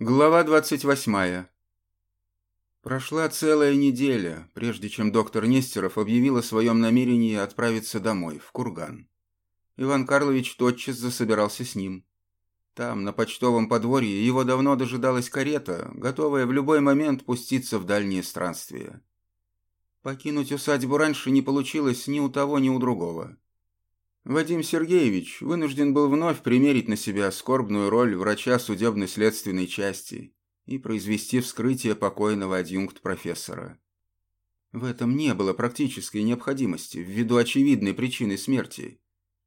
Глава 28. Прошла целая неделя, прежде чем доктор Нестеров объявил о своем намерении отправиться домой, в Курган. Иван Карлович тотчас засобирался с ним. Там, на почтовом подворье, его давно дожидалась карета, готовая в любой момент пуститься в дальние странствия. Покинуть усадьбу раньше не получилось ни у того, ни у другого. Вадим Сергеевич вынужден был вновь примерить на себя скорбную роль врача судебно-следственной части и произвести вскрытие покойного адъюнкт-профессора. В этом не было практической необходимости ввиду очевидной причины смерти.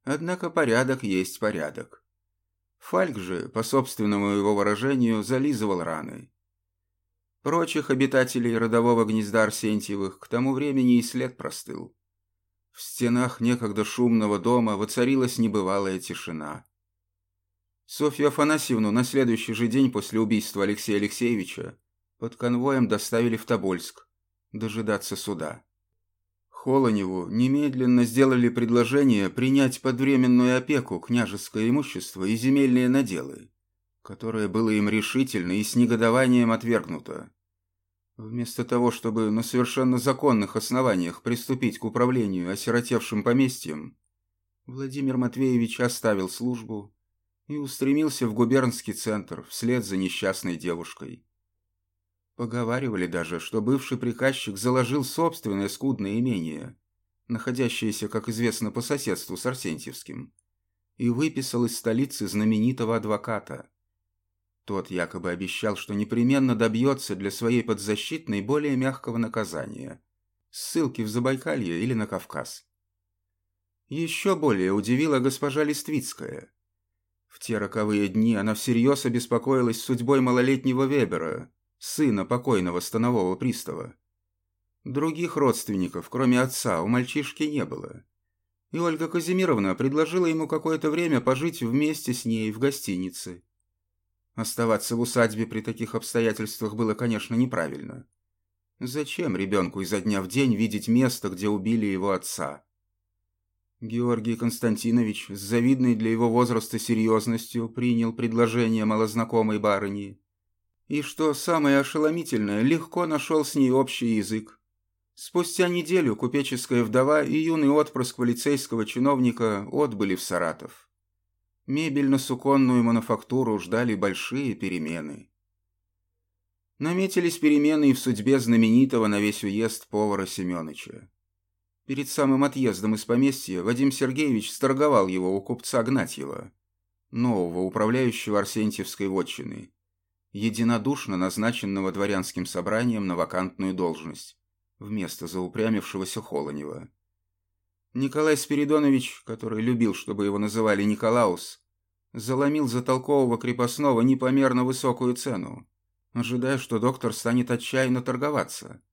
Однако порядок есть порядок. Фальк же, по собственному его выражению, зализывал раны. Прочих обитателей родового гнезда Арсентьевых к тому времени и след простыл. В стенах некогда шумного дома воцарилась небывалая тишина. Софью Афанасьевну на следующий же день после убийства Алексея Алексеевича под конвоем доставили в Тобольск дожидаться суда. Холоневу немедленно сделали предложение принять под временную опеку княжеское имущество и земельные наделы, которое было им решительно и с негодованием отвергнуто. Вместо того, чтобы на совершенно законных основаниях приступить к управлению осиротевшим поместьем, Владимир Матвеевич оставил службу и устремился в губернский центр вслед за несчастной девушкой. Поговаривали даже, что бывший приказчик заложил собственное скудное имение, находящееся, как известно, по соседству с Арсентьевским, и выписал из столицы знаменитого адвоката. Тот якобы обещал, что непременно добьется для своей подзащитной более мягкого наказания. Ссылки в Забайкалье или на Кавказ. Еще более удивила госпожа Листвицкая. В те роковые дни она всерьез обеспокоилась судьбой малолетнего Вебера, сына покойного станового пристава. Других родственников, кроме отца, у мальчишки не было. И Ольга Казимировна предложила ему какое-то время пожить вместе с ней в гостинице. Оставаться в усадьбе при таких обстоятельствах было, конечно, неправильно. Зачем ребенку изо дня в день видеть место, где убили его отца? Георгий Константинович с завидной для его возраста серьезностью принял предложение малознакомой барыни. И что самое ошеломительное, легко нашел с ней общий язык. Спустя неделю купеческая вдова и юный отпрыск полицейского чиновника отбыли в Саратов. Мебельно-суконную мануфактуру ждали большие перемены. Наметились перемены и в судьбе знаменитого на весь уезд повара Семёныча. Перед самым отъездом из поместья Вадим Сергеевич сторговал его у купца Гнатьева, нового управляющего Арсентьевской вотчины, единодушно назначенного дворянским собранием на вакантную должность, вместо заупрямившегося Холонева. Николай Спиридонович, который любил, чтобы его называли Николаус, заломил за толкового крепостного непомерно высокую цену, ожидая, что доктор станет отчаянно торговаться.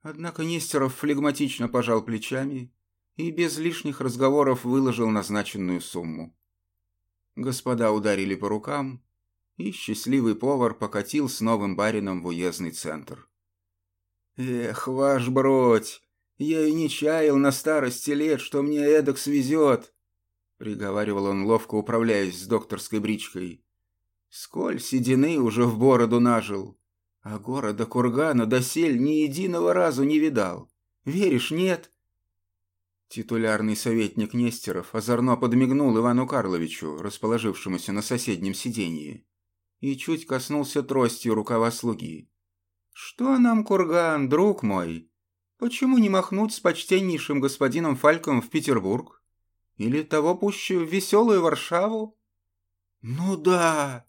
Однако Нестеров флегматично пожал плечами и без лишних разговоров выложил назначенную сумму. Господа ударили по рукам, и счастливый повар покатил с новым барином в уездный центр. «Эх, ваш бродь, я и не чаял на старости лет, что мне эдак свезет!» Приговаривал он, ловко управляясь с докторской бричкой. «Сколь седины уже в бороду нажил, а города Кургана досель ни единого разу не видал. Веришь, нет?» Титулярный советник Нестеров озорно подмигнул Ивану Карловичу, расположившемуся на соседнем сиденье, и чуть коснулся тростью рукава слуги. «Что нам, Курган, друг мой? Почему не махнуть с почтеннейшим господином Фальком в Петербург? Или того пуще в веселую Варшаву? Ну да,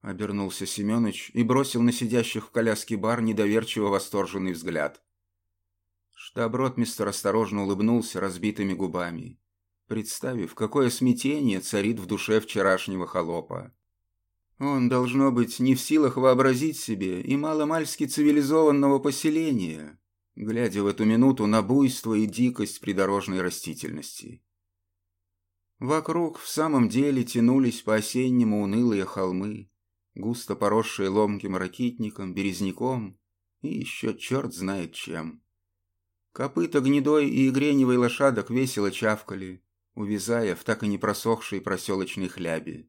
обернулся Семёныч и бросил на сидящих в коляске бар недоверчиво восторженный взгляд. Штаб-ротмистер осторожно улыбнулся разбитыми губами, представив, какое смятение царит в душе вчерашнего холопа. Он, должно быть, не в силах вообразить себе и маломальски цивилизованного поселения, глядя в эту минуту на буйство и дикость придорожной растительности. Вокруг в самом деле тянулись по-осеннему унылые холмы, густо поросшие ломким ракитником, березняком и еще черт знает чем. Копыта гнедой и игреневой лошадок весело чавкали, увязая в так и не просохшей проселочной хляби.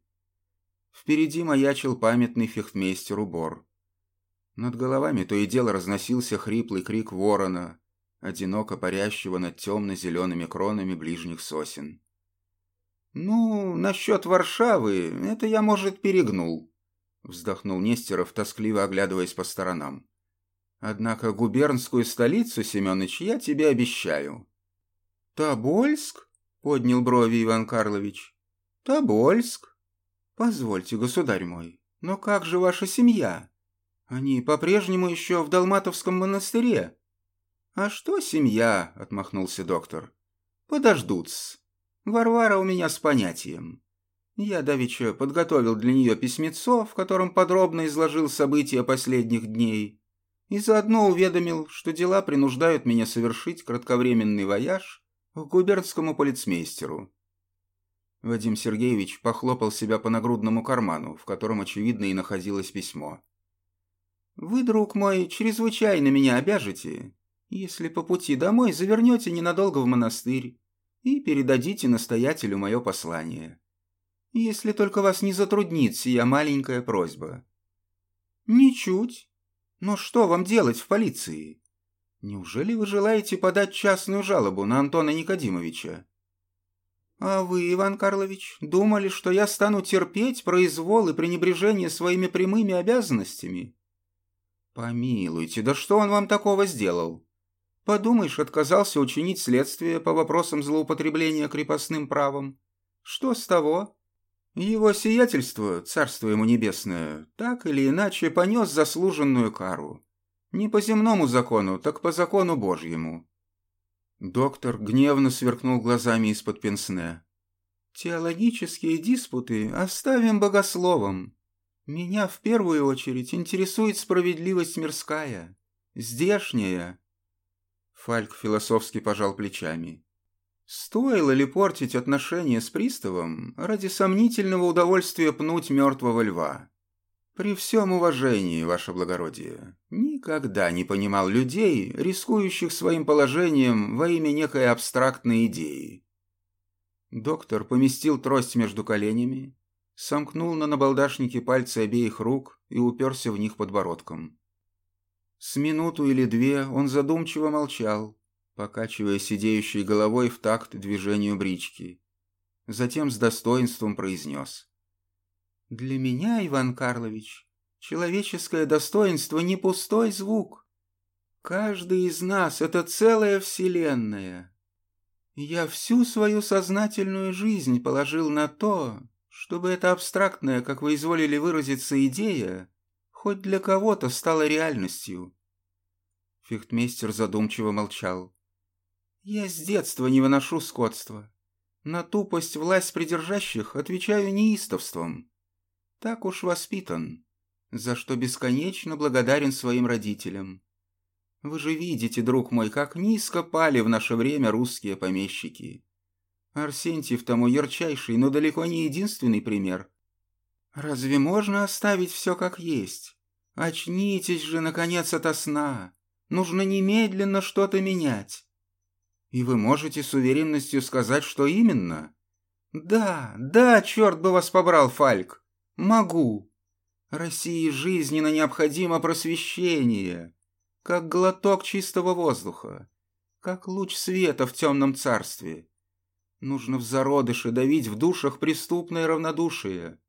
Впереди маячил памятный фехтмейстеру Бор. Над головами то и дело разносился хриплый крик ворона, одиноко парящего над темно-зелеными кронами ближних сосен. «Ну, насчет Варшавы, это я, может, перегнул», — вздохнул Нестеров, тоскливо оглядываясь по сторонам. «Однако губернскую столицу, Семенович, я тебе обещаю». «Тобольск?» — поднял брови Иван Карлович. «Тобольск? Позвольте, государь мой, но как же ваша семья? Они по-прежнему еще в Далматовском монастыре». «А что семья?» — отмахнулся доктор. «Подождут-с. Варвара у меня с понятием. Я давеча подготовил для нее письмецо, в котором подробно изложил события последних дней, и заодно уведомил, что дела принуждают меня совершить кратковременный вояж к губернскому полицмейстеру. Вадим Сергеевич похлопал себя по нагрудному карману, в котором, очевидно, и находилось письмо. «Вы, друг мой, чрезвычайно меня обяжете, если по пути домой завернете ненадолго в монастырь и передадите настоятелю мое послание. Если только вас не затруднит сия маленькая просьба». «Ничуть. Но что вам делать в полиции? Неужели вы желаете подать частную жалобу на Антона Никодимовича?» «А вы, Иван Карлович, думали, что я стану терпеть произвол и пренебрежение своими прямыми обязанностями?» «Помилуйте, да что он вам такого сделал?» Подумаешь, отказался учинить следствие по вопросам злоупотребления крепостным правом. Что с того? Его сиятельство, царство ему небесное, так или иначе понес заслуженную кару. Не по земному закону, так по закону Божьему. Доктор гневно сверкнул глазами из-под пенсне. «Теологические диспуты оставим богословом. Меня в первую очередь интересует справедливость мирская, здешняя, Фальк философски пожал плечами. Стоило ли портить отношения с приставом ради сомнительного удовольствия пнуть мертвого льва? При всем уважении, ваше благородие, никогда не понимал людей, рискующих своим положением во имя некой абстрактной идеи. Доктор поместил трость между коленями, сомкнул на набалдашнике пальцы обеих рук и уперся в них подбородком. С минуту или две он задумчиво молчал, покачивая сидеющей головой в такт движению брички. Затем с достоинством произнес. «Для меня, Иван Карлович, человеческое достоинство не пустой звук. Каждый из нас — это целая вселенная. Я всю свою сознательную жизнь положил на то, чтобы эта абстрактная, как вы изволили выразиться, идея хоть для кого-то стало реальностью. Фехтмейстер задумчиво молчал. Я с детства не выношу скотства. На тупость власть придержащих отвечаю неистовством. Так уж воспитан, за что бесконечно благодарен своим родителям. Вы же видите, друг мой, как низко пали в наше время русские помещики. Арсентьев тому ярчайший, но далеко не единственный пример. Разве можно оставить все как есть? Очнитесь же, наконец, ото сна. Нужно немедленно что-то менять. И вы можете с уверенностью сказать, что именно? Да, да, черт бы вас побрал, Фальк. Могу. России жизненно необходимо просвещение, как глоток чистого воздуха, как луч света в темном царстве. Нужно в зародыше давить в душах преступное равнодушие.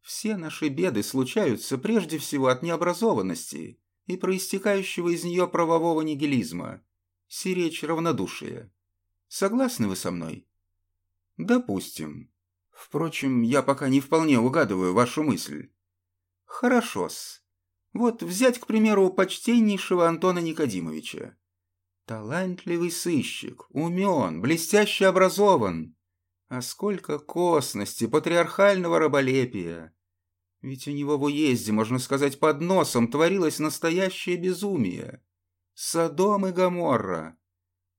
Все наши беды случаются прежде всего от необразованности и проистекающего из нее правового нигилизма, сиречь равнодушия. Согласны вы со мной? Допустим. Впрочем, я пока не вполне угадываю вашу мысль. Хорошо-с. Вот взять, к примеру, почтеннейшего Антона Никодимовича. Талантливый сыщик, умен, блестяще образован. А сколько косности, патриархального раболепия, ведь у него в уезде, можно сказать, под носом творилось настоящее безумие. Содом и Гоморра.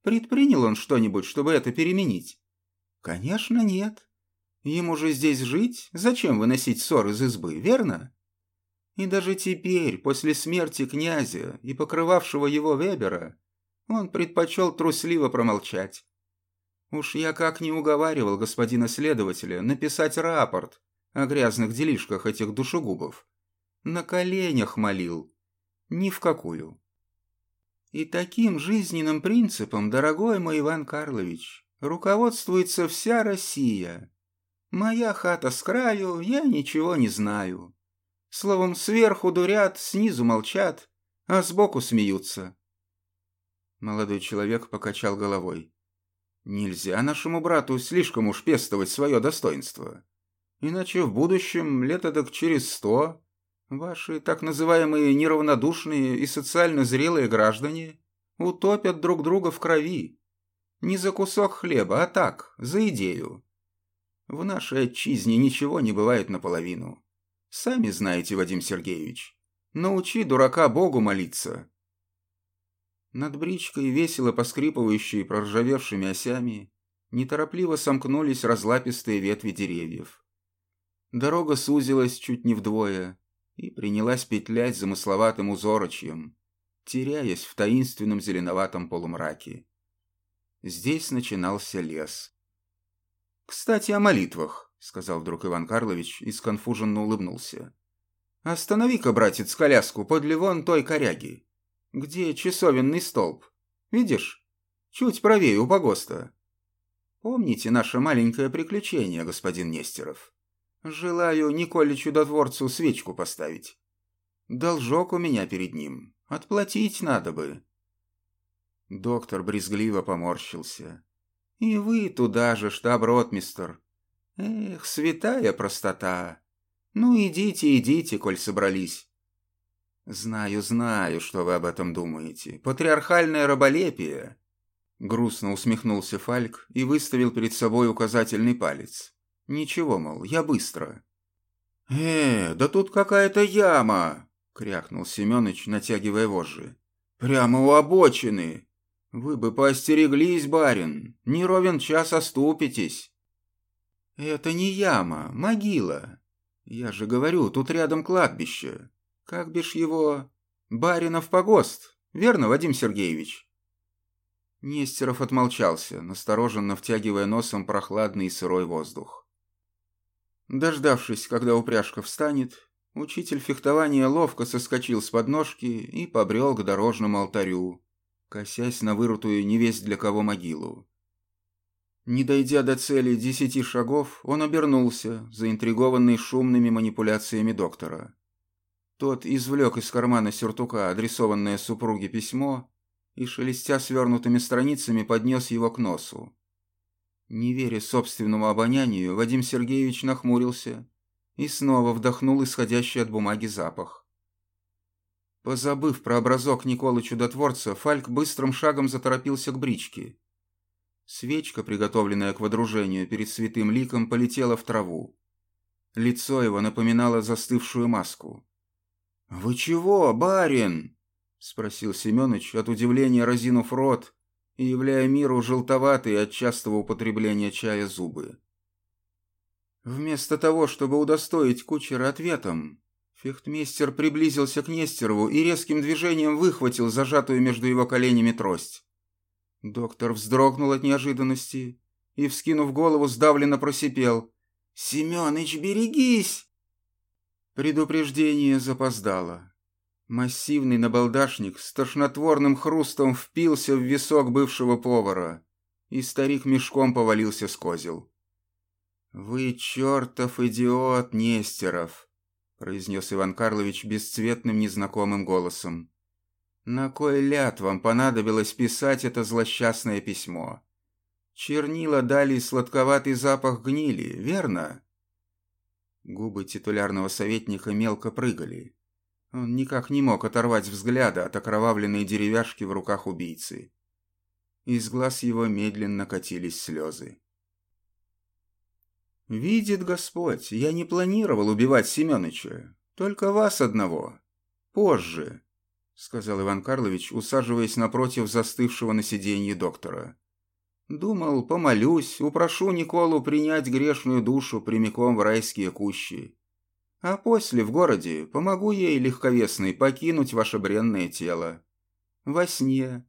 Предпринял он что-нибудь, чтобы это переменить? Конечно, нет. Ему же здесь жить, зачем выносить ссор из избы, верно? И даже теперь, после смерти князя и покрывавшего его Вебера, он предпочел трусливо промолчать. Уж я как не уговаривал господина следователя написать рапорт, о грязных делишках этих душегубов. На коленях молил. Ни в какую. И таким жизненным принципом, дорогой мой Иван Карлович, руководствуется вся Россия. Моя хата с краю, я ничего не знаю. Словом, сверху дурят, снизу молчат, а сбоку смеются. Молодой человек покачал головой. Нельзя нашему брату слишком уж пестовать свое достоинство. Иначе в будущем, лет так через сто, ваши так называемые неравнодушные и социально зрелые граждане утопят друг друга в крови. Не за кусок хлеба, а так, за идею. В нашей отчизне ничего не бывает наполовину. Сами знаете, Вадим Сергеевич. Научи дурака Богу молиться. Над бричкой, весело поскрипывающие проржавевшими осями, неторопливо сомкнулись разлапистые ветви деревьев. Дорога сузилась чуть не вдвое и принялась петлять замысловатым узорочьем, теряясь в таинственном зеленоватом полумраке. Здесь начинался лес. «Кстати, о молитвах», — сказал вдруг Иван Карлович и сконфуженно улыбнулся. «Останови-ка, братец, коляску подле вон той коряги. Где часовенный столб? Видишь? Чуть правее у погоста. Помните наше маленькое приключение, господин Нестеров?» Желаю Николе Чудотворцу свечку поставить. Должок у меня перед ним. Отплатить надо бы. Доктор брезгливо поморщился. И вы туда же, штаб-ротмистер. Эх, святая простота. Ну, идите, идите, коль собрались. Знаю, знаю, что вы об этом думаете. Патриархальное раболепие. Грустно усмехнулся Фальк и выставил перед собой указательный палец. Ничего, мол, я быстро. «Э, да тут какая-то яма!» — крякнул Семёныч, натягивая вожжи. «Прямо у обочины! Вы бы поостереглись, барин, не ровен час оступитесь!» «Это не яма, могила. Я же говорю, тут рядом кладбище. Как бишь его... Баринов погост, верно, Вадим Сергеевич?» Нестеров отмолчался, настороженно втягивая носом прохладный и сырой воздух. Дождавшись, когда упряжка встанет, учитель фехтования ловко соскочил с подножки и побрел к дорожному алтарю, косясь на вырутую невесть для кого могилу. Не дойдя до цели десяти шагов, он обернулся, заинтригованный шумными манипуляциями доктора. Тот извлек из кармана сюртука адресованное супруге письмо и, шелестя свернутыми страницами, поднес его к носу. Не веря собственному обонянию, Вадим Сергеевич нахмурился и снова вдохнул исходящий от бумаги запах. Позабыв про образок Николы Чудотворца, Фальк быстрым шагом заторопился к бричке. Свечка, приготовленная к водружению перед святым ликом, полетела в траву. Лицо его напоминало застывшую маску. «Вы чего, барин?» — спросил Семёныч, от удивления разинув рот и являя миру желтоватые от частого употребления чая зубы. Вместо того, чтобы удостоить кучера ответом, фехтмейстер приблизился к Нестерову и резким движением выхватил зажатую между его коленями трость. Доктор вздрогнул от неожиданности и, вскинув голову, сдавленно просипел. «Семёныч, берегись!» Предупреждение запоздало. Массивный набалдашник с тошнотворным хрустом впился в висок бывшего повара, и старик мешком повалился с козел. «Вы чертов идиот, Нестеров!» — произнес Иван Карлович бесцветным незнакомым голосом. «На кой ляд вам понадобилось писать это злосчастное письмо? Чернила дали сладковатый запах гнили, верно?» Губы титулярного советника мелко прыгали. Он никак не мог оторвать взгляда от окровавленной деревяшки в руках убийцы. Из глаз его медленно катились слезы. «Видит Господь, я не планировал убивать Семёныча, только вас одного. Позже», — сказал Иван Карлович, усаживаясь напротив застывшего на сиденье доктора. «Думал, помолюсь, упрошу Николу принять грешную душу прямиком в райские кущи. А после в городе помогу ей, легковесной, покинуть ваше бренное тело. Во сне.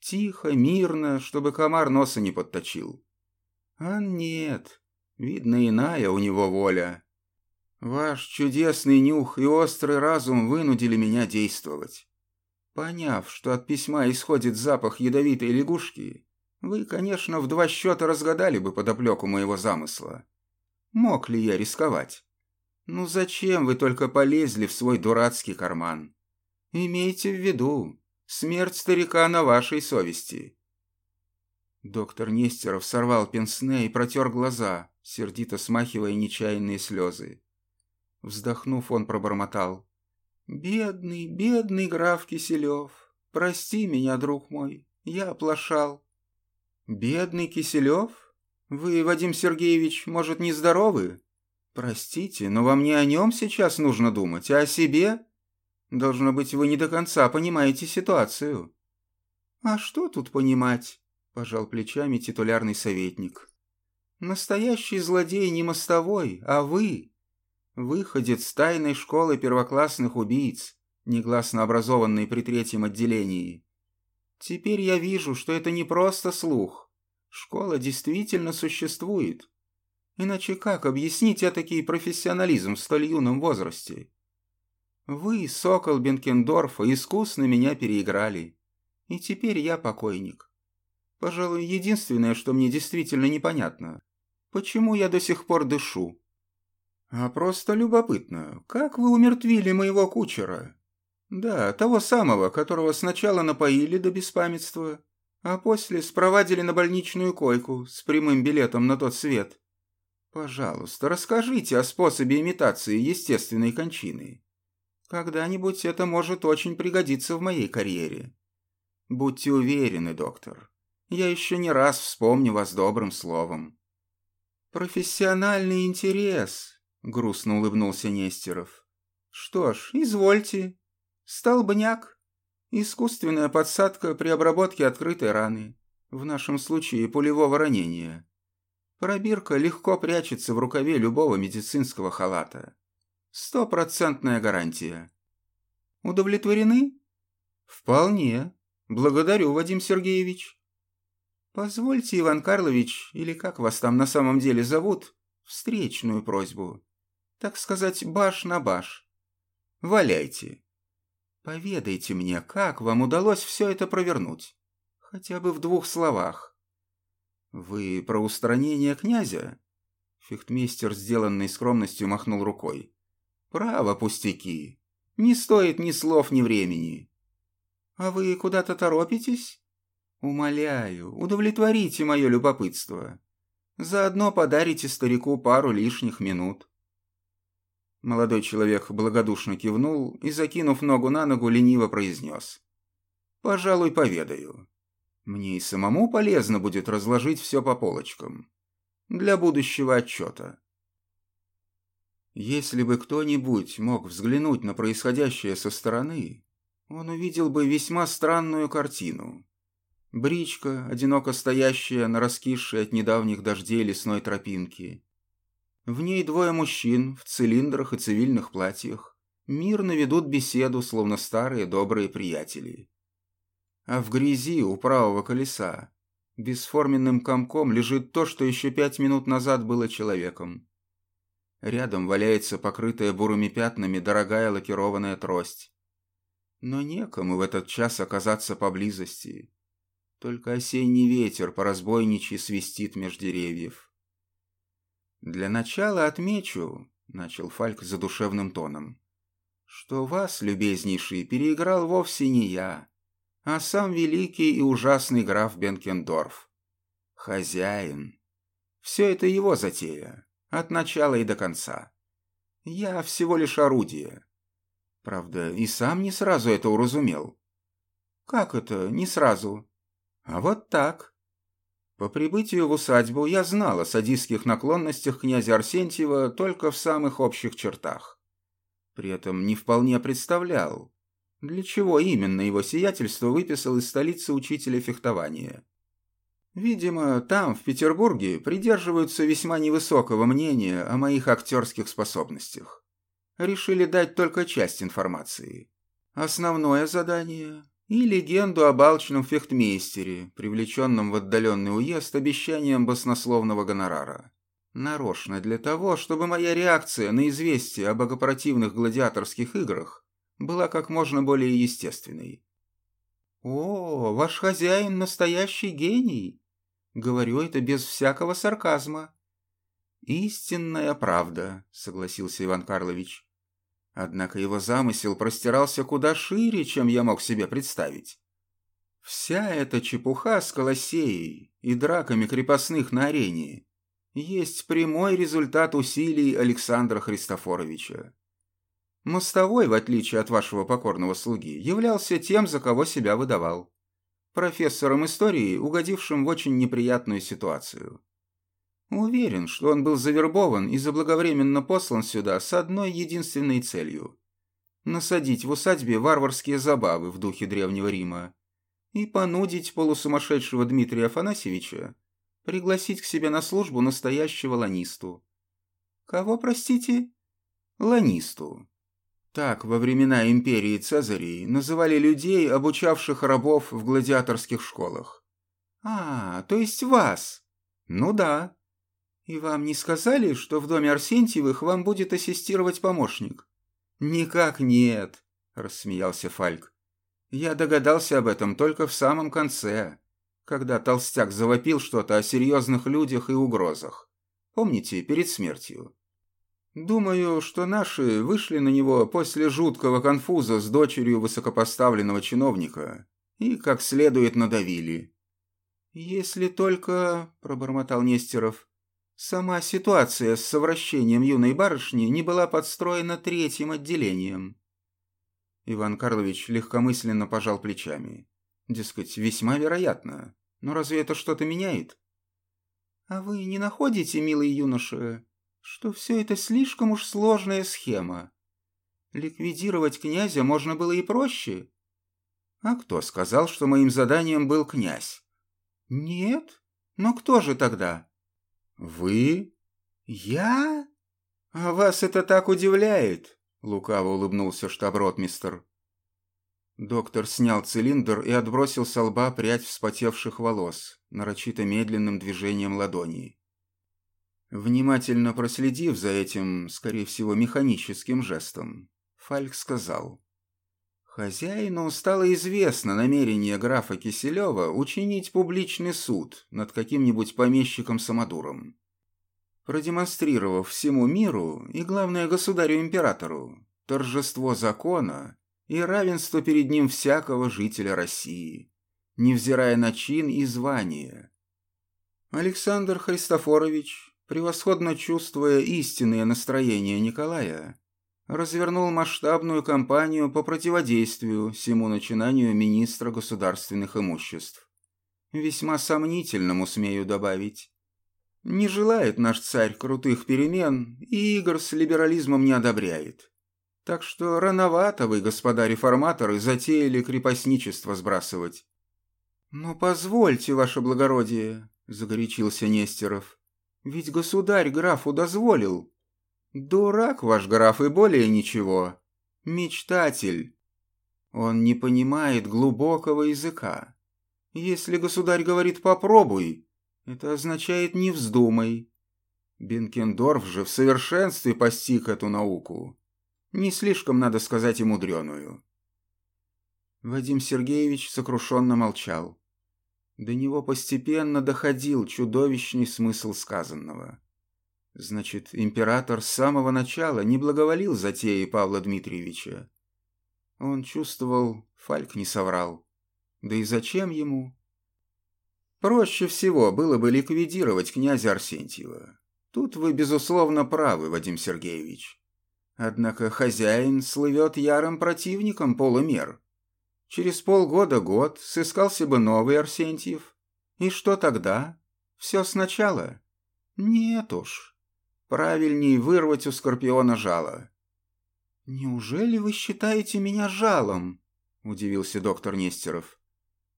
Тихо, мирно, чтобы комар носа не подточил. А нет, видно, иная у него воля. Ваш чудесный нюх и острый разум вынудили меня действовать. Поняв, что от письма исходит запах ядовитой лягушки, вы, конечно, в два счета разгадали бы подоплеку моего замысла. Мог ли я рисковать? Ну зачем вы только полезли в свой дурацкий карман? Имейте в виду, смерть старика на вашей совести. Доктор Нестеров сорвал пенсне и протер глаза, сердито смахивая нечаянные слезы. Вздохнув, он пробормотал. «Бедный, бедный граф Киселев, прости меня, друг мой, я оплошал». «Бедный Киселев? Вы, Вадим Сергеевич, может, нездоровы? Простите, но вам не о нем сейчас нужно думать, а о себе. Должно быть, вы не до конца понимаете ситуацию». «А что тут понимать?» – пожал плечами титулярный советник. «Настоящий злодей не мостовой, а вы, выходец тайной школы первоклассных убийц, негласно образованный при третьем отделении. Теперь я вижу, что это не просто слух. Школа действительно существует. Иначе как объяснить этакий профессионализм в столь юном возрасте? Вы, сокол Бенкендорфа, искусно меня переиграли. И теперь я покойник. Пожалуй, единственное, что мне действительно непонятно, почему я до сих пор дышу. А просто любопытно, как вы умертвили моего кучера? Да, того самого, которого сначала напоили до беспамятства, а после спровадили на больничную койку с прямым билетом на тот свет. Пожалуйста, расскажите о способе имитации естественной кончины. Когда-нибудь это может очень пригодиться в моей карьере. Будьте уверены, доктор, я еще не раз вспомню вас добрым словом. Профессиональный интерес, грустно улыбнулся Нестеров. Что ж, извольте. Столбняк. Искусственная подсадка при обработке открытой раны. В нашем случае пулевого ранения. Пробирка легко прячется в рукаве любого медицинского халата. Стопроцентная гарантия. Удовлетворены? Вполне. Благодарю, Вадим Сергеевич. «Позвольте, Иван Карлович, или как вас там на самом деле зовут, встречную просьбу. Так сказать, баш на баш. Валяйте. Поведайте мне, как вам удалось все это провернуть? Хотя бы в двух словах. Вы про устранение князя?» Фехтмейстер, сделанный скромностью, махнул рукой. «Право, пустяки. Не стоит ни слов, ни времени. А вы куда-то торопитесь?» Умоляю, удовлетворите мое любопытство. Заодно подарите старику пару лишних минут. Молодой человек благодушно кивнул и, закинув ногу на ногу, лениво произнес. «Пожалуй, поведаю. Мне и самому полезно будет разложить все по полочкам. Для будущего отчета». Если бы кто-нибудь мог взглянуть на происходящее со стороны, он увидел бы весьма странную картину. Бричка, одиноко стоящая на раскисшей от недавних дождей лесной тропинке. В ней двое мужчин в цилиндрах и цивильных платьях мирно ведут беседу, словно старые добрые приятели. А в грязи у правого колеса бесформенным комком лежит то, что еще пять минут назад было человеком. Рядом валяется покрытая бурыми пятнами дорогая лакированная трость. Но некому в этот час оказаться поблизости. Только осенний ветер по разбойничьи свистит меж деревьев. «Для начала отмечу», — начал Фальк задушевным тоном, «что вас, любезнейший, переиграл вовсе не я, а сам великий и ужасный граф Бенкендорф. Хозяин. Все это его затея, от начала и до конца. Я всего лишь орудие. Правда, и сам не сразу это уразумел. Как это, не сразу? А вот так. По прибытию в усадьбу я знал о садистских наклонностях князя Арсентьева только в самых общих чертах. При этом не вполне представлял, для чего именно его сиятельство выписал из столицы учителя фехтования. Видимо, там, в Петербурге, придерживаются весьма невысокого мнения о моих актерских способностях. Решили дать только часть информации. Основное задание и легенду об алчном фехтмейстере, привлеченном в отдаленный уезд обещанием баснословного гонорара. Нарочно для того, чтобы моя реакция на известие об богопротивных гладиаторских играх была как можно более естественной. «О, ваш хозяин настоящий гений!» Говорю это без всякого сарказма. «Истинная правда», — согласился Иван Карлович. Однако его замысел простирался куда шире, чем я мог себе представить. Вся эта чепуха с Колосеей и драками крепостных на арене есть прямой результат усилий Александра Христофоровича. Мостовой, в отличие от вашего покорного слуги, являлся тем, за кого себя выдавал. Профессором истории, угодившим в очень неприятную ситуацию. Уверен, что он был завербован и заблаговременно послан сюда с одной единственной целью – насадить в усадьбе варварские забавы в духе Древнего Рима и понудить полусумасшедшего Дмитрия Афанасьевича пригласить к себе на службу настоящего ланисту. Кого, простите? Ланисту. Так во времена империи Цезарей называли людей, обучавших рабов в гладиаторских школах. А, то есть вас? Ну да. И вам не сказали, что в доме Арсентьевых вам будет ассистировать помощник? Никак нет, рассмеялся Фальк. Я догадался об этом только в самом конце, когда толстяк завопил что-то о серьезных людях и угрозах. Помните, перед смертью? Думаю, что наши вышли на него после жуткого конфуза с дочерью высокопоставленного чиновника и как следует надавили. «Если только», — пробормотал Нестеров, — «сама ситуация с совращением юной барышни не была подстроена третьим отделением». Иван Карлович легкомысленно пожал плечами. Дескать, весьма вероятно. Но разве это что-то меняет? А вы не находите, милый юноша, что все это слишком уж сложная схема? Ликвидировать князя можно было и проще. А кто сказал, что моим заданием был князь? Нет? Но кто же тогда? Вы? Я? А вас это так удивляет? Лукаво улыбнулся штаб-ротмистер. Доктор снял цилиндр и отбросил со лба прядь вспотевших волос, нарочито медленным движением ладони. Внимательно проследив за этим, скорее всего, механическим жестом, Фальк сказал. Хозяину стало известно намерение графа Киселева учинить публичный суд над каким-нибудь помещиком-самодуром. Продемонстрировав всему миру и, главное, государю-императору торжество закона и равенство перед ним всякого жителя России, невзирая на чин и звание. Александр Христофорович, превосходно чувствуя истинное настроение Николая, развернул масштабную кампанию по противодействию всему начинанию министра государственных имуществ. Весьма сомнительному, смею добавить. Не желает наш царь крутых перемен и игр с либерализмом не одобряет. Так что рановато вы, господа реформаторы, затеяли крепостничество сбрасывать. «Но позвольте, ваше благородие», — загорячился Нестеров. «Ведь государь графу дозволил». «Дурак ваш граф и более ничего. Мечтатель. Он не понимает глубокого языка. Если государь говорит «попробуй», это означает «не вздумай». Бенкендорф же в совершенстве постиг эту науку. Не слишком, надо сказать, и мудреную. Вадим Сергеевич сокрушенно молчал. До него постепенно доходил чудовищный смысл сказанного. Значит, император с самого начала не благоволил затеи Павла Дмитриевича. Он чувствовал, Фальк не соврал. Да и зачем ему? Проще всего было бы ликвидировать князя Арсентьева. Тут вы, безусловно, правы, Вадим Сергеевич. Однако хозяин слывет ярым противником полумер. Через полгода-год сыскался бы новый Арсентьев. И что тогда? Все сначала? Нет уж. Правильней вырвать у Скорпиона жало. «Неужели вы считаете меня жалом?» – удивился доктор Нестеров.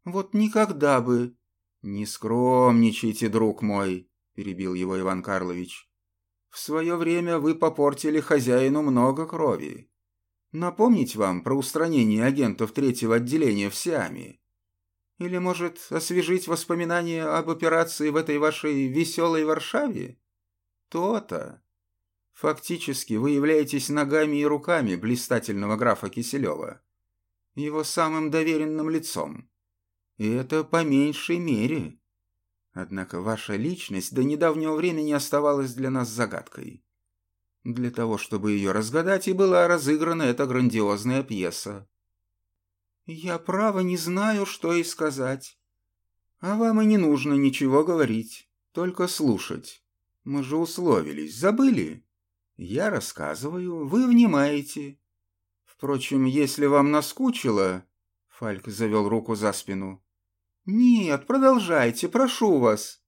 «Вот никогда бы...» «Не скромничайте, друг мой», – перебил его Иван Карлович. В свое время вы попортили хозяину много крови. Напомнить вам про устранение агентов третьего отделения в Сиаме? Или, может, освежить воспоминания об операции в этой вашей веселой Варшаве? То-то. Фактически вы являетесь ногами и руками блистательного графа Киселева, его самым доверенным лицом. И это по меньшей мере. Однако ваша личность до недавнего времени оставалась для нас загадкой. Для того, чтобы ее разгадать, и была разыграна эта грандиозная пьеса. Я право не знаю, что и сказать. А вам и не нужно ничего говорить, только слушать. Мы же условились, забыли? Я рассказываю, вы внимаете. Впрочем, если вам наскучило... Фальк завел руку за спину. «Нет, продолжайте, прошу вас».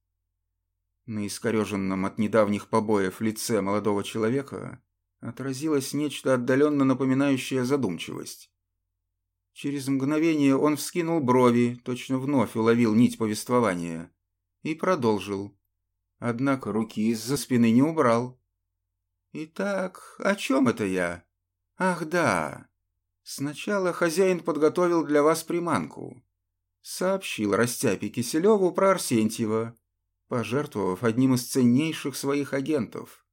На искореженном от недавних побоев лице молодого человека отразилось нечто отдаленно напоминающее задумчивость. Через мгновение он вскинул брови, точно вновь уловил нить повествования, и продолжил. Однако руки из-за спины не убрал. «Итак, о чем это я? Ах да, сначала хозяин подготовил для вас приманку сообщил Растяпе Киселеву про Арсентьева, пожертвовав одним из ценнейших своих агентов.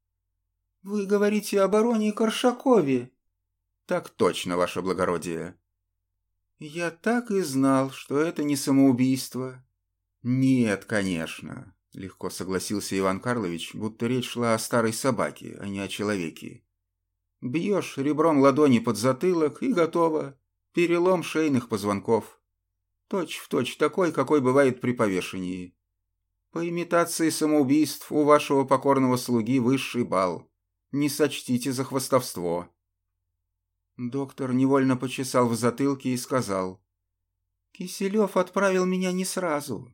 «Вы говорите о бароне Коршакове?» «Так точно, ваше благородие». «Я так и знал, что это не самоубийство». «Нет, конечно», — легко согласился Иван Карлович, будто речь шла о старой собаке, а не о человеке. «Бьешь ребром ладони под затылок, и готово. Перелом шейных позвонков». Точь в точь такой, какой бывает при повешении. По имитации самоубийств у вашего покорного слуги высший бал. Не сочтите за хвостовство. Доктор невольно почесал в затылке и сказал. Киселев отправил меня не сразу,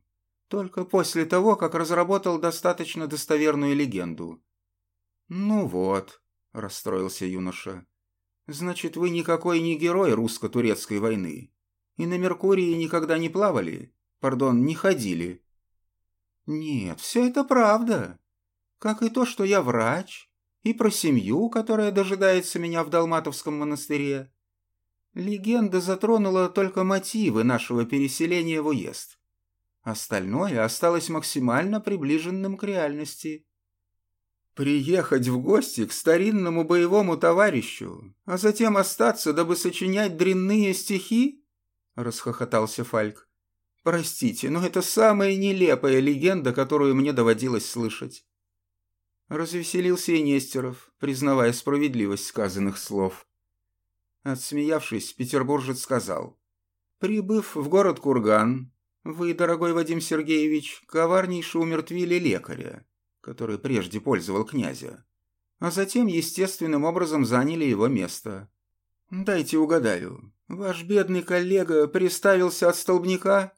только после того, как разработал достаточно достоверную легенду. Ну вот, расстроился юноша. Значит, вы никакой не герой русско-турецкой войны и на Меркурии никогда не плавали, пардон, не ходили. Нет, все это правда. Как и то, что я врач, и про семью, которая дожидается меня в Далматовском монастыре. Легенда затронула только мотивы нашего переселения в уезд. Остальное осталось максимально приближенным к реальности. Приехать в гости к старинному боевому товарищу, а затем остаться, дабы сочинять дрянные стихи? — расхохотался Фальк. «Простите, но это самая нелепая легенда, которую мне доводилось слышать». Развеселился и Нестеров, признавая справедливость сказанных слов. Отсмеявшись, петербуржец сказал. «Прибыв в город Курган, вы, дорогой Вадим Сергеевич, коварнейше умертвили лекаря, который прежде пользовал князя, а затем естественным образом заняли его место. Дайте угадаю, Ваш бедный коллега приставился от столбняка?»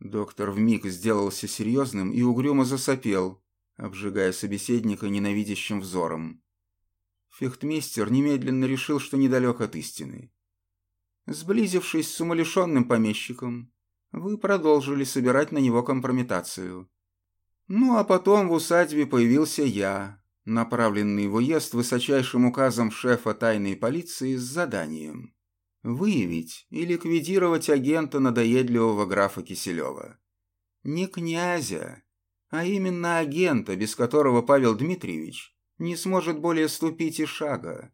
Доктор вмиг сделался серьезным и угрюмо засопел, обжигая собеседника ненавидящим взором. Фехтмейстер немедленно решил, что недалек от истины. Сблизившись с умалишенным помещиком, вы продолжили собирать на него компрометацию. Ну а потом в усадьбе появился я, направленный в уезд высочайшим указом шефа тайной полиции с заданием выявить и ликвидировать агента надоедливого графа Киселева. Не князя, а именно агента, без которого Павел Дмитриевич не сможет более ступить и шага,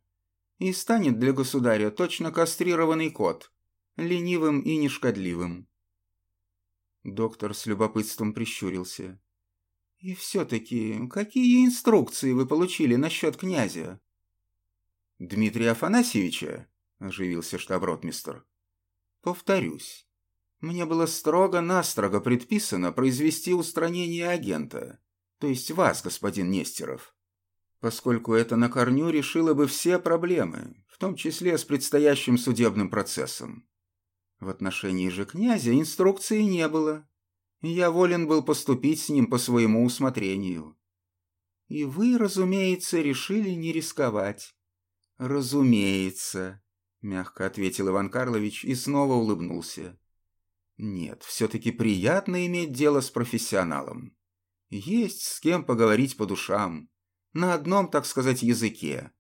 и станет для государя точно кастрированный кот, ленивым и нешкодливым. Доктор с любопытством прищурился. «И все-таки, какие инструкции вы получили насчет князя?» «Дмитрия Афанасьевича?» — оживился штаб-ротмистр. «Повторюсь. Мне было строго-настрого предписано произвести устранение агента, то есть вас, господин Нестеров, поскольку это на корню решило бы все проблемы, в том числе с предстоящим судебным процессом. В отношении же князя инструкции не было, я волен был поступить с ним по своему усмотрению. И вы, разумеется, решили не рисковать. Разумеется. — мягко ответил Иван Карлович и снова улыбнулся. «Нет, все-таки приятно иметь дело с профессионалом. Есть с кем поговорить по душам, на одном, так сказать, языке.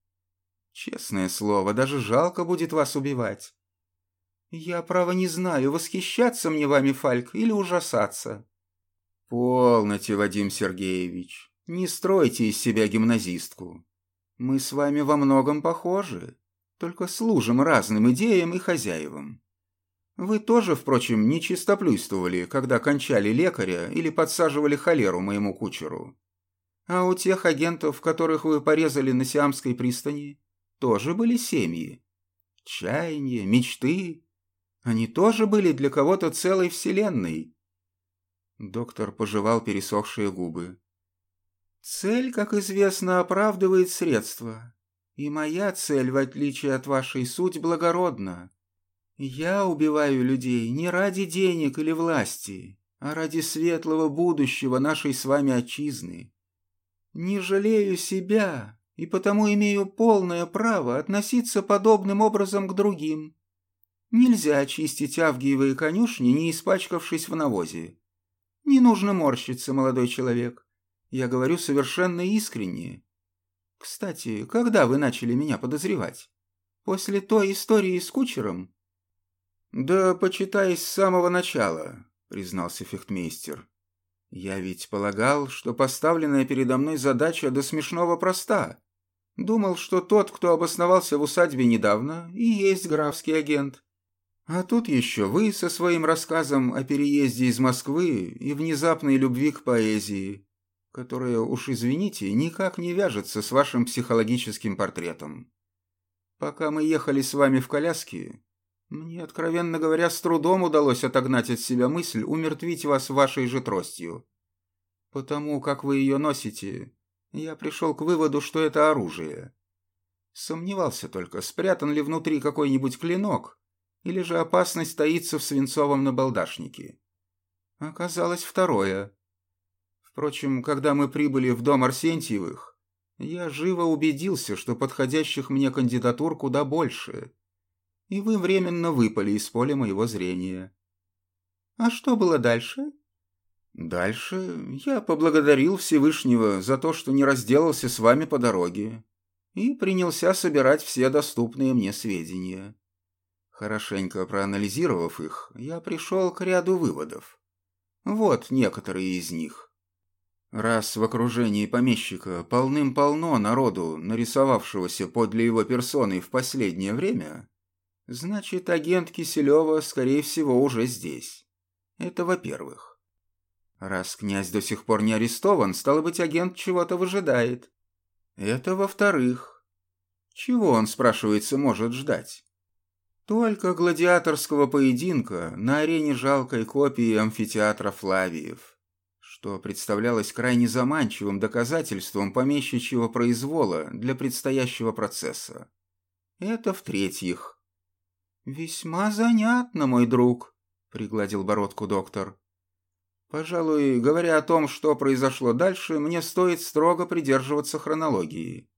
Честное слово, даже жалко будет вас убивать. Я, право, не знаю, восхищаться мне вами, Фальк, или ужасаться». «Полноте, Вадим Сергеевич», — Не стройте из себя гимназистку. Мы с вами во многом похожи, только служим разным идеям и хозяевам. Вы тоже, впрочем, не чистоплюйствовали, когда кончали лекаря или подсаживали холеру моему кучеру. А у тех агентов, которых вы порезали на Сиамской пристани, тоже были семьи. Чаяния, мечты. Они тоже были для кого-то целой вселенной. Доктор пожевал пересохшие губы. Цель, как известно, оправдывает средства. И моя цель, в отличие от вашей, суть благородна. Я убиваю людей не ради денег или власти, а ради светлого будущего нашей с вами отчизны. Не жалею себя, и потому имею полное право относиться подобным образом к другим. Нельзя очистить авгиевые конюшни, не испачкавшись в навозе. Не нужно морщиться, молодой человек. Я говорю совершенно искренне. Кстати, когда вы начали меня подозревать? После той истории с кучером? Да, почитай с самого начала, признался фехтмейстер. Я ведь полагал, что поставленная передо мной задача до смешного проста. Думал, что тот, кто обосновался в усадьбе недавно, и есть графский агент. А тут еще вы со своим рассказом о переезде из Москвы и внезапной любви к поэзии, которая, уж извините, никак не вяжется с вашим психологическим портретом. Пока мы ехали с вами в коляске, мне, откровенно говоря, с трудом удалось отогнать от себя мысль умертвить вас вашей же тростью. Потому как вы ее носите, я пришел к выводу, что это оружие. Сомневался только, спрятан ли внутри какой-нибудь клинок, или же опасность таится в свинцовом набалдашнике. Оказалось второе. Впрочем, когда мы прибыли в дом Арсентьевых, я живо убедился, что подходящих мне кандидатур куда больше — и вы временно выпали из поля моего зрения. А что было дальше? Дальше я поблагодарил Всевышнего за то, что не разделался с вами по дороге, и принялся собирать все доступные мне сведения. Хорошенько проанализировав их, я пришел к ряду выводов. Вот некоторые из них. Раз в окружении помещика полным-полно народу, нарисовавшегося подле его персоны в последнее время, Значит, агент Киселева, скорее всего, уже здесь. Это во-первых. Раз князь до сих пор не арестован, стало быть, агент чего-то выжидает. Это во-вторых. Чего он, спрашивается, может ждать? Только гладиаторского поединка на арене жалкой копии амфитеатра Флавиев, что представлялось крайне заманчивым доказательством помещичьего произвола для предстоящего процесса. Это в-третьих. «Весьма занятно, мой друг», — пригладил бородку доктор. «Пожалуй, говоря о том, что произошло дальше, мне стоит строго придерживаться хронологии.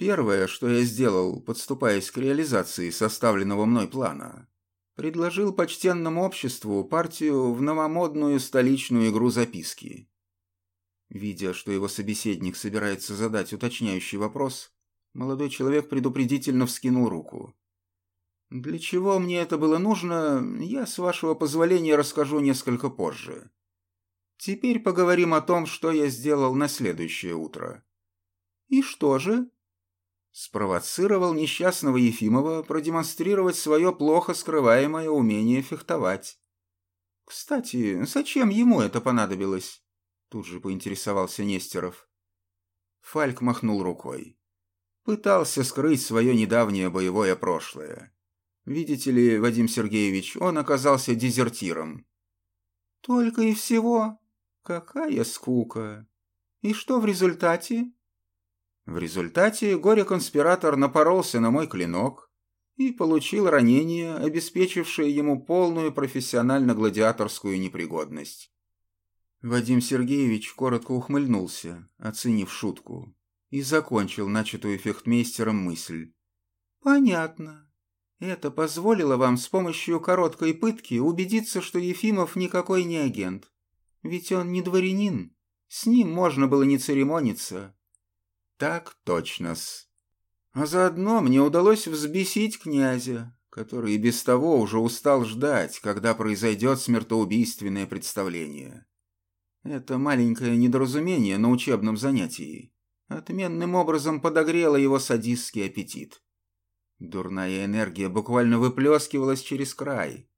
Первое, что я сделал, подступаясь к реализации составленного мной плана, предложил почтенному обществу партию в новомодную столичную игру записки. Видя, что его собеседник собирается задать уточняющий вопрос, молодой человек предупредительно вскинул руку. Для чего мне это было нужно, я, с вашего позволения, расскажу несколько позже. Теперь поговорим о том, что я сделал на следующее утро. И что же? Спровоцировал несчастного Ефимова продемонстрировать свое плохо скрываемое умение фехтовать. Кстати, зачем ему это понадобилось? Тут же поинтересовался Нестеров. Фальк махнул рукой. Пытался скрыть свое недавнее боевое прошлое. Видите ли, Вадим Сергеевич, он оказался дезертиром. Только и всего? Какая скука. И что в результате? В результате горе-конспиратор напоролся на мой клинок и получил ранение, обеспечившее ему полную профессионально-гладиаторскую непригодность. Вадим Сергеевич коротко ухмыльнулся, оценив шутку, и закончил начатую фехтмейстером мысль. «Понятно. Это позволило вам с помощью короткой пытки убедиться, что Ефимов никакой не агент. Ведь он не дворянин. С ним можно было не церемониться. Так точно-с. А заодно мне удалось взбесить князя, который и без того уже устал ждать, когда произойдет смертоубийственное представление. Это маленькое недоразумение на учебном занятии отменным образом подогрело его садистский аппетит. Дурная энергия буквально выплескивалась через край.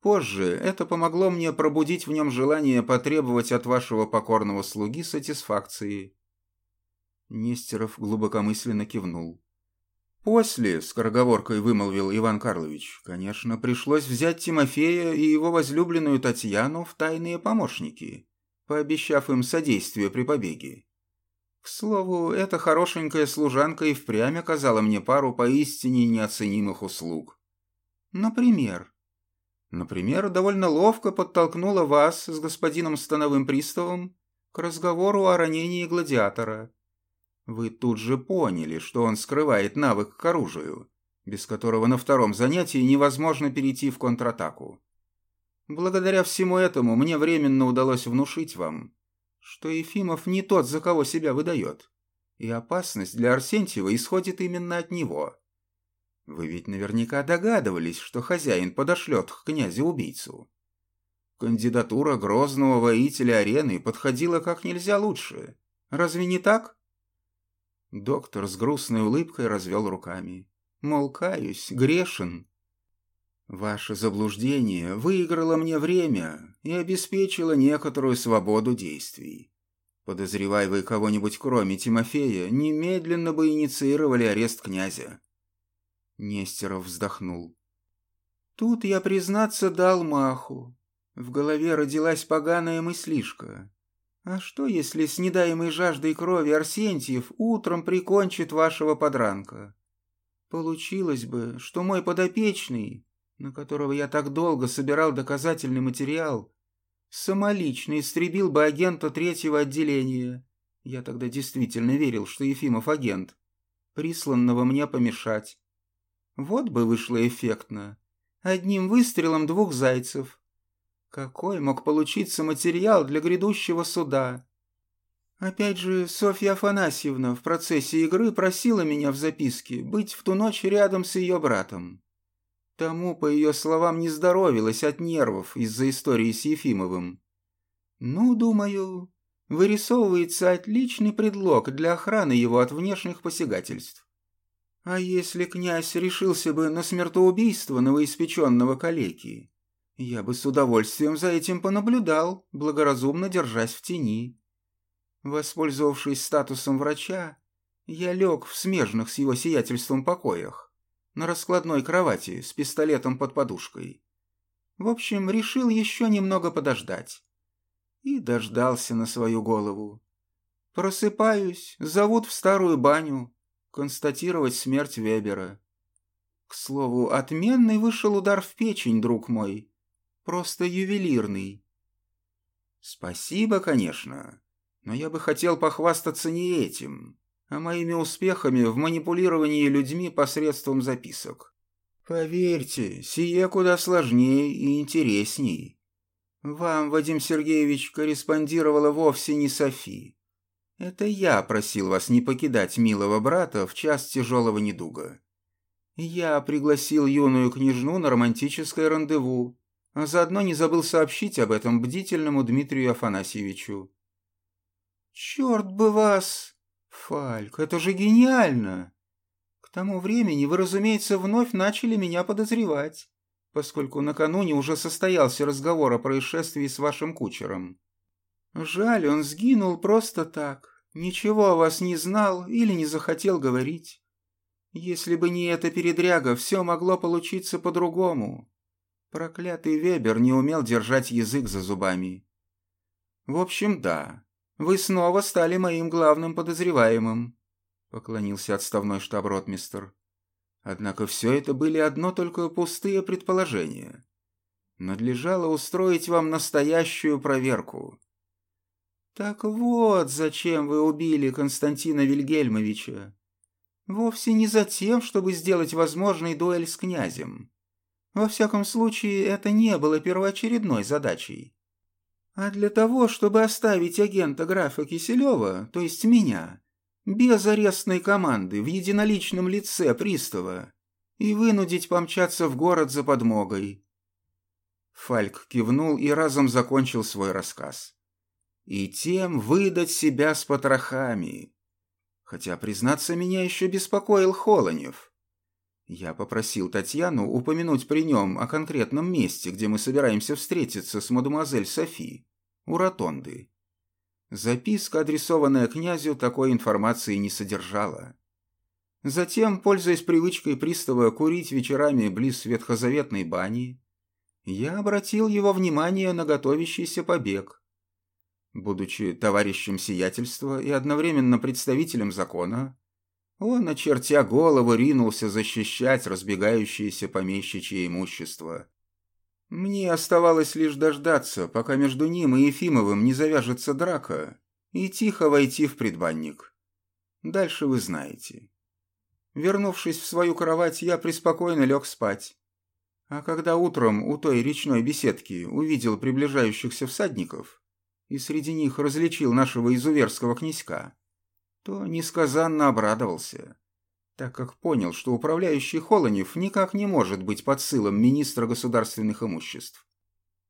Позже это помогло мне пробудить в нем желание потребовать от вашего покорного слуги сатисфакции. Нестеров глубокомысленно кивнул. «После», — скороговоркой вымолвил Иван Карлович, — «конечно, пришлось взять Тимофея и его возлюбленную Татьяну в тайные помощники, пообещав им содействие при побеге. К слову, эта хорошенькая служанка и впрямь оказала мне пару поистине неоценимых услуг. Например? Например, довольно ловко подтолкнула вас с господином становым приставом к разговору о ранении гладиатора» Вы тут же поняли, что он скрывает навык к оружию, без которого на втором занятии невозможно перейти в контратаку. Благодаря всему этому мне временно удалось внушить вам, что Ефимов не тот, за кого себя выдает, и опасность для Арсентьева исходит именно от него. Вы ведь наверняка догадывались, что хозяин подошлет к князю-убийцу. Кандидатура грозного воителя арены подходила как нельзя лучше. Разве не так? Доктор с грустной улыбкой развел руками. Мол, каюсь, грешен. Ваше заблуждение выиграло мне время и обеспечило некоторую свободу действий. Подозревая вы кого-нибудь кроме Тимофея, немедленно бы инициировали арест князя. Нестеров вздохнул. Тут я, признаться, дал маху. В голове родилась поганая мыслишка. А что, если с недаемой жаждой крови Арсентьев утром прикончит вашего подранка? Получилось бы, что мой подопечный, на которого я так долго собирал доказательный материал, самолично истребил бы агента третьего отделения. Я тогда действительно верил, что Ефимов агент, присланного мне помешать. Вот бы вышло эффектно. Одним выстрелом двух зайцев. Какой мог получиться материал для грядущего суда? Опять же, Софья Афанасьевна в процессе игры просила меня в записке быть в ту ночь рядом с ее братом. Тому, по ее словам, не здоровилось от нервов из-за истории с Ефимовым. Ну, думаю, вырисовывается отличный предлог для охраны его от внешних посягательств. А если князь решился бы на смертоубийство новоиспеченного калеки, я бы с удовольствием за этим понаблюдал, благоразумно держась в тени. Воспользовавшись статусом врача, я лег в смежных с его сиятельством покоях, на раскладной кровати с пистолетом под подушкой. В общем, решил еще немного подождать. И дождался на свою голову. Просыпаюсь, зовут в старую баню, констатировать смерть Вебера. К слову, отменный вышел удар в печень, друг мой. Просто ювелирный. Спасибо, конечно, но я бы хотел похвастаться не этим, а моими успехами в манипулировании людьми посредством записок. Поверьте, сие куда сложнее и интересней. Вам, Вадим Сергеевич, корреспондировала вовсе не Софи. Это я просил вас не покидать милого брата в час тяжелого недуга. Я пригласил юную княжну на романтическое рандеву, а заодно не забыл сообщить об этом бдительному Дмитрию Афанасьевичу. «Черт бы вас! Фальк, это же гениально! К тому времени вы, разумеется, вновь начали меня подозревать, поскольку накануне уже состоялся разговор о происшествии с вашим кучером. Жаль, он сгинул просто так, ничего о вас не знал или не захотел говорить. Если бы не эта передряга, все могло получиться по-другому». Проклятый Вебер не умел держать язык за зубами. В общем, да, вы снова стали моим главным подозреваемым, поклонился отставной штаб-ротмистр. Однако все это были одно только пустые предположения. Надлежало устроить вам настоящую проверку. Так вот, зачем вы убили Константина Вильгельмовича. Вовсе не за тем, чтобы сделать возможной дуэль с князем. Во всяком случае, это не было первоочередной задачей. А для того, чтобы оставить агента графа Киселева, то есть меня, без арестной команды в единоличном лице пристава и вынудить помчаться в город за подмогой. Фальк кивнул и разом закончил свой рассказ. и тем выдать себя с потрохами. Хотя, признаться, меня еще беспокоил Холонев. Я попросил Татьяну упомянуть при нем о конкретном месте, где мы собираемся встретиться с мадемуазель Софи, у ротонды. Записка, адресованная князю, такой информации не содержала. Затем, пользуясь привычкой пристава курить вечерами близ ветхозаветной бани, я обратил его внимание на готовящийся побег. Будучи товарищем сиятельства и одновременно представителем закона, он, очертя голову, ринулся защищать разбегающееся помещичье имущество. Мне оставалось лишь дождаться, пока между ним и Ефимовым не завяжется драка, и тихо войти в предбанник. Дальше вы знаете. Вернувшись в свою кровать, я преспокойно лег спать. А когда утром у той речной беседки увидел приближающихся всадников и среди них различил нашего изуверского князька, то несказанно обрадовался, так как понял, что управляющий Холонев никак не может быть под сылом министра государственных имуществ.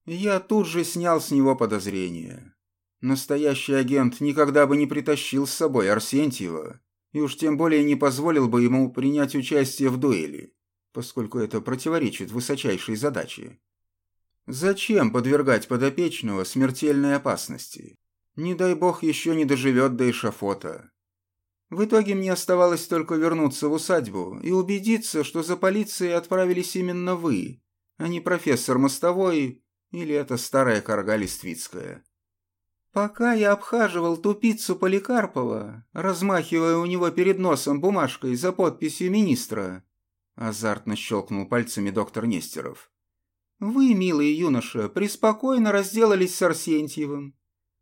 Я тут же снял с него подозрения. Настоящий агент никогда бы не притащил с собой Арсентьева и уж тем более не позволил бы ему принять участие в дуэли, поскольку это противоречит высочайшей задаче. Зачем подвергать подопечного смертельной опасности? Не дай бог еще не доживет до эшафота. В итоге мне оставалось только вернуться в усадьбу и убедиться, что за полицией отправились именно вы, а не профессор Мостовой или эта старая корга Листвицкая. Пока я обхаживал тупицу Поликарпова, размахивая у него перед носом бумажкой за подписью министра, азартно щелкнул пальцами доктор Нестеров. Вы, милый юноша, преспокойно разделались с Арсентьевым,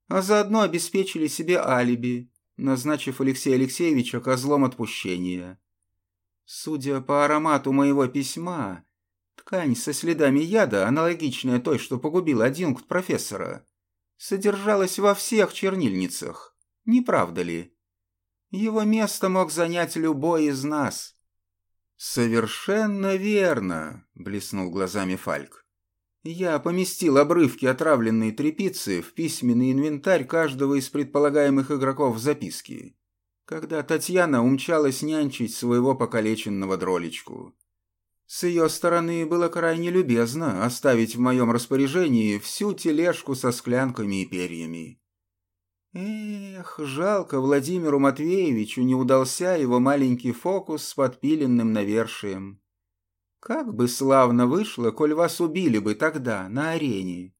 а заодно обеспечили себе алиби, назначив Алексея Алексеевича козлом отпущения. Судя по аромату моего письма, ткань со следами яда, аналогичная той, что погубила адъюнкт профессора, содержалась во всех чернильницах, не правда ли? Его место мог занять любой из нас. «Совершенно верно», — блеснул глазами Фальк. «Я поместил обрывки отравленной трепицы в письменный инвентарь каждого из предполагаемых игроков в записке, когда Татьяна умчалась нянчить своего покалеченного дролечку. С ее стороны было крайне любезно оставить в моем распоряжении всю тележку со склянками и перьями. Эх, жалко Владимиру Матвеевичу не удался его маленький фокус с подпиленным навершием. Как бы славно вышло, коль вас убили бы тогда, на арене.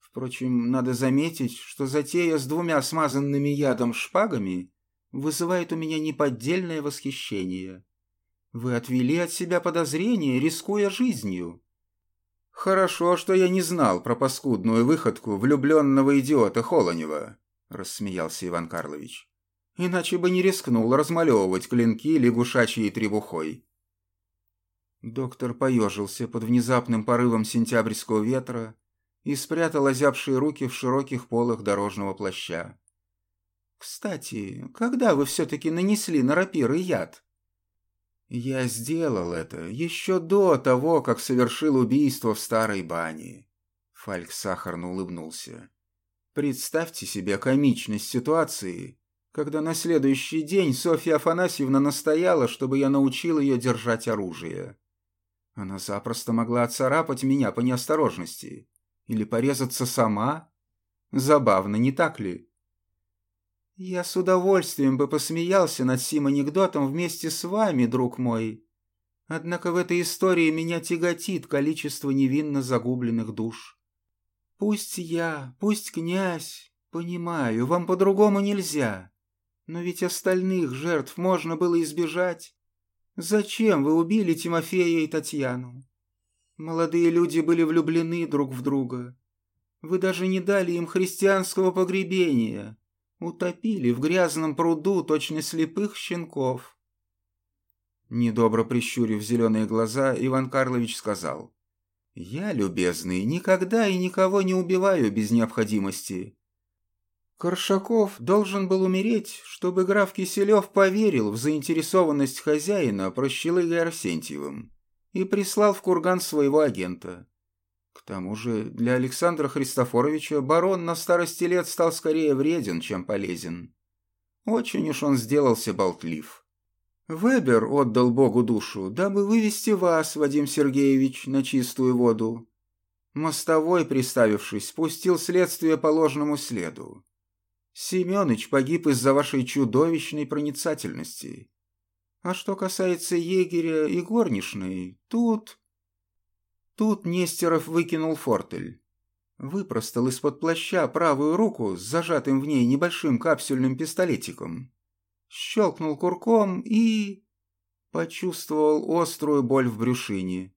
Впрочем, надо заметить, что затея с двумя смазанными ядом шпагами вызывает у меня неподдельное восхищение. Вы отвели от себя подозрения, рискуя жизнью. Хорошо, что я не знал про паскудную выходку влюбленного идиота Холонева, рассмеялся Иван Карлович. Иначе бы не рискнул размалевывать клинки лягушачьей требухой. Доктор поежился под внезапным порывом сентябрьского ветра и спрятал озябшие руки в широких полах дорожного плаща. «Кстати, когда вы все-таки нанесли на рапиры яд?» Я сделал это еще до того, как совершил убийство в старой бане. Фальк сахарно улыбнулся. Представьте себе комичность ситуации, когда на следующий день Софья Афанасьевна настояла, чтобы я научил ее держать оружие. Она запросто могла отцарапать меня по неосторожности или порезаться сама. Забавно, не так ли? Я с удовольствием бы посмеялся над сим анекдотом вместе с вами, друг мой. Однако в этой истории меня тяготит количество невинно загубленных душ. Пусть я, пусть князь, понимаю, вам по-другому нельзя. Но ведь остальных жертв можно было избежать. Зачем вы убили Тимофея и Татьяну? Молодые люди были влюблены друг в друга. Вы даже не дали им христианского погребения, Утопили в грязном пруду точно слепых щенков. Недобро прищурив зеленые глаза, Иван Карлович сказал. «Я, любезный, никогда и никого не убиваю без необходимости. Коршаков должен был умереть, чтобы граф Киселев поверил в заинтересованность хозяина Прощелыгой Арсентьевым и прислал в курган своего агента. К тому же для Александра Христофоровича барон на старости лет стал скорее вреден, чем полезен. Очень уж он сделался болтлив. Вебер отдал Богу душу, дабы вывести вас, Вадим Сергеевич, на чистую воду. Мостовой, приставившись, спустил следствие по ложному следу. Семёныч погиб из-за вашей чудовищной проницательности. А что касается егеря и горничной, тут... Тут Нестеров выкинул фортель. Выпростал из-под плаща правую руку с зажатым в ней небольшим капсюльным пистолетиком. Щелкнул курком и... Почувствовал острую боль в брюшине.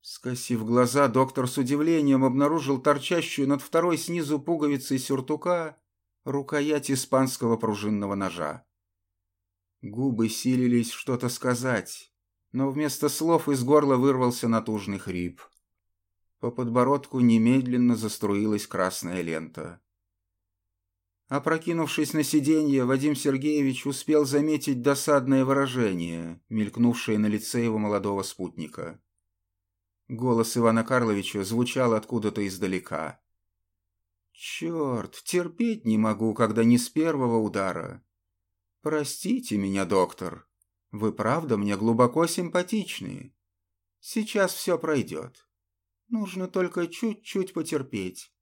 Скосив глаза, доктор с удивлением обнаружил торчащую над второй снизу пуговицей сюртука рукоять испанского пружинного ножа. Губы силились что-то сказать, но вместо слов из горла вырвался натужный хрип. По подбородку немедленно заструилась красная лента. Опрокинувшись на сиденье, Вадим Сергеевич успел заметить досадное выражение, мелькнувшее на лице его молодого спутника. Голос Ивана Карловича звучал откуда-то издалека. «Черт, терпеть не могу, когда не с первого удара. Простите меня, доктор, вы правда мне глубоко симпатичны. Сейчас все пройдет. Нужно только чуть-чуть потерпеть.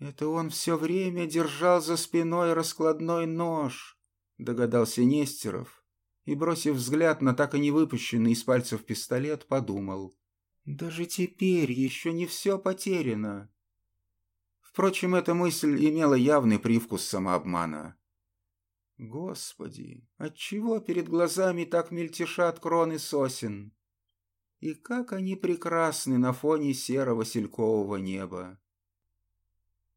Это он все время держал за спиной раскладной нож, догадался Нестеров, и, бросив взгляд на так и не выпущенный из пальцев пистолет, подумал. Даже теперь еще не все потеряно. Впрочем, эта мысль имела явный привкус самообмана. Господи, отчего перед глазами так мельтешат кроны сосен? И как они прекрасны на фоне серого селькового неба!